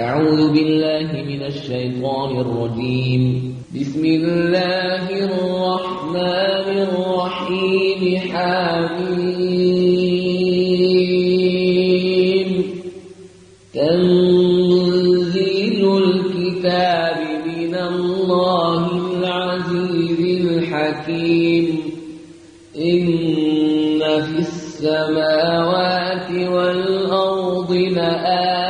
أعوذ بالله من الشيطان الرجيم. بسم الله الرحمن الرحيم. حميم. تنزيل الكتاب من الله العزيز الحكيم. إن في السماوات والأرض لآيات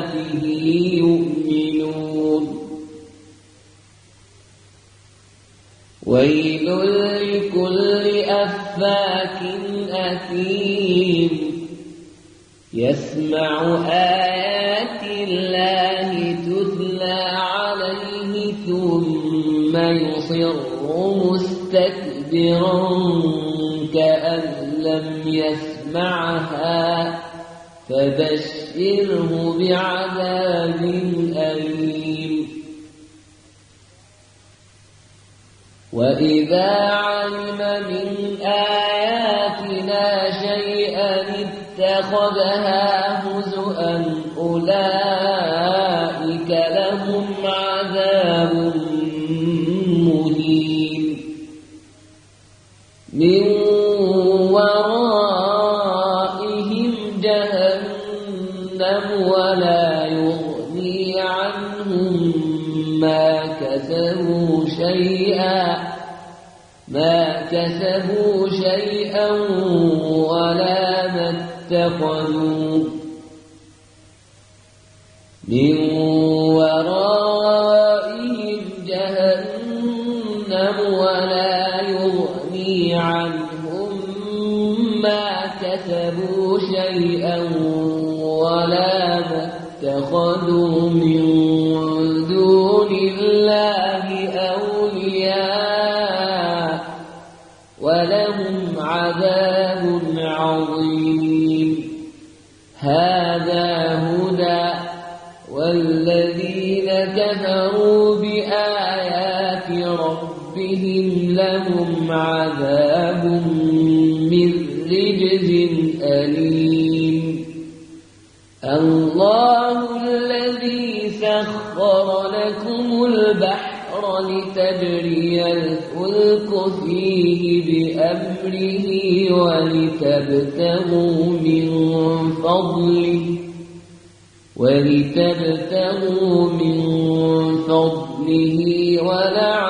وآياته يؤمنون. ويل لكل أفاك أثيم. يسمع آيات الله تتلى عليه ثم يصر مستكبرا كأن لم يسمعها. فبشره بعذاب أليم. وإذا علم من آياتنا شيئا اتخذها هزؤا أولئك لهم كسبوا شيئا ما كسبوا شيئا ولا ما اتخذوا. من ورائهم جهنم ولا يغني عنهم ما كسبوا شيئا ولا ما اتخذوا من دون ربهم لهم عذاب من رجز أليم الله الذي سخر لكم البحر لتجري الفلك فيه بأمره ولتبتغوا من فضله ولتبتغوا من فضله ولعلكم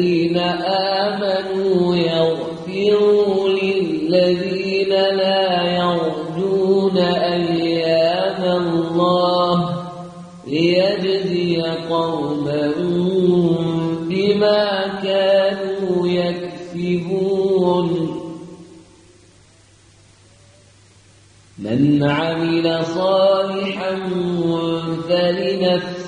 للذين آمنوا يغفروا للذين لا يرجون أيام الله ليجزي قوما بما كانوا يكسبون. من عمل صالحا فلنفسه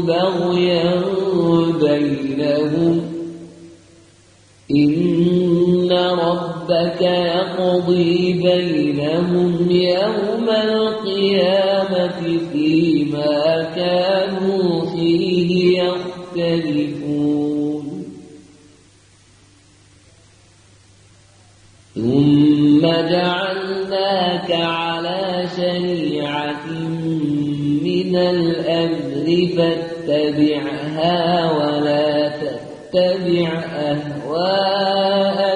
بغيا بينهم. إن ربك يقضي بينهم يوم القيامة فيما كانوا فيه يختلفون. ثم جعلناك على شريعة من الأمر. فاتبعها ولا تتبع أهواء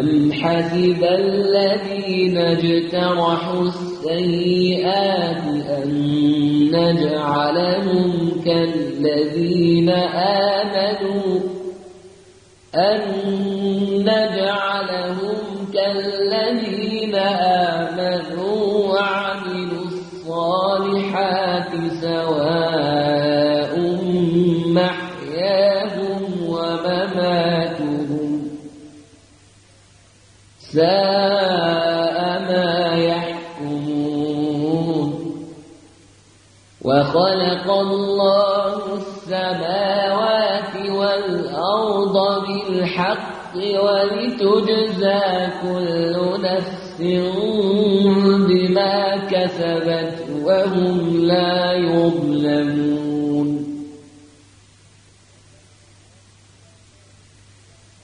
أم حسب الذين اجترحوا السيئات أن نجعلهم كالذين آمنوا أن نجعلهم كالذين آمنوا ولتجزى كل نفس بما كسبت وهم لا يظلمون.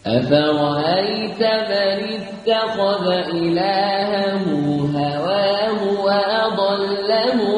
أفرأيت من اتخذ إلهه هواه وأضله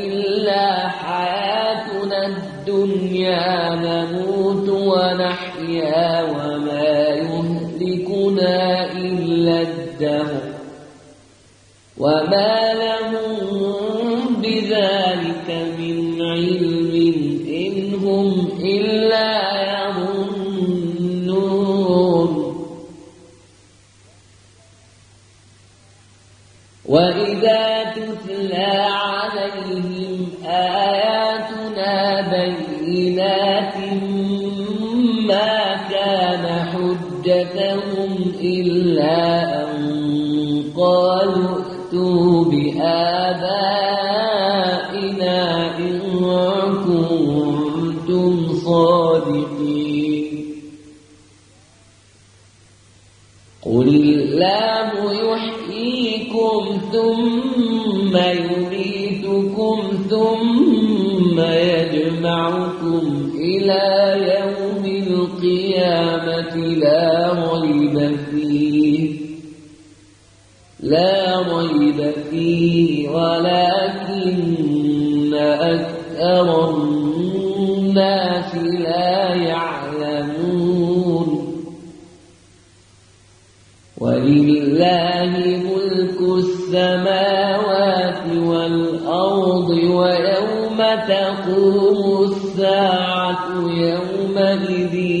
نموت ونحيا وما يهلكنا إلا الدهر وما لهم بذلك من علم إن هم إلا يظنون وإذا تتلى عليهم آياتنا بينات حجتهم إلا أن قالوا ائتوا بآبائنا إن كنتم صادقين قل الله يحييكم ثم يميتكم ثم يجمعكم إلى القيامة لا ريب فيه. لا ريب فيه ولكن أكثر الناس لا يعلمون. ولله ملك السماوات والأرض ويوم تقوم الساعة يومئذ.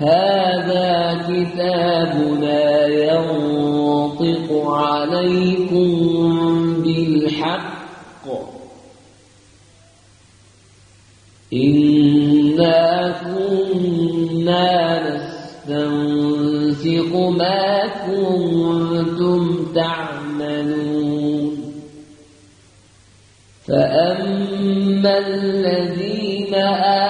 هذا كتابنا ينطق عليكم بالحق. إنا كنا نستنسق ما كنتم تعملون. فأما الذين آمنوا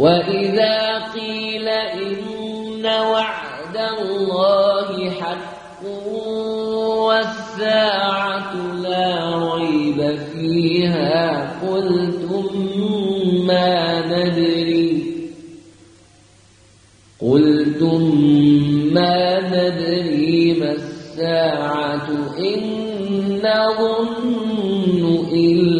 وإذا قيل إن وعد الله حق والساعة لا ريب فيها قلتم ما ندري قلتم ما ندري ما الساعة إن نظن إلا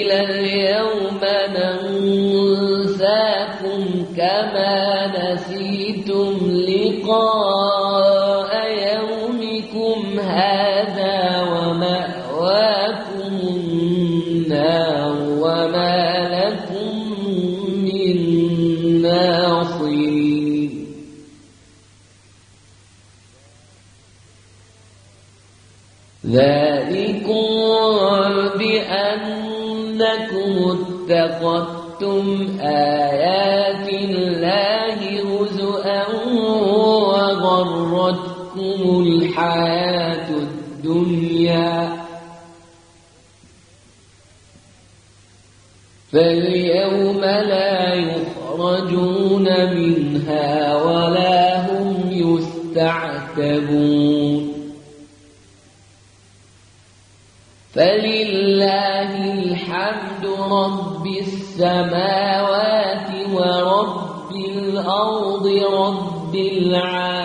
بأنكم اتخذتم آيات الله هزؤا وغرتكم الحياة الدنيا فاليوم لا يخرجون منها ولا هم يستعتبون فلله الحمد رب السماوات ورب الأرض رب العالمين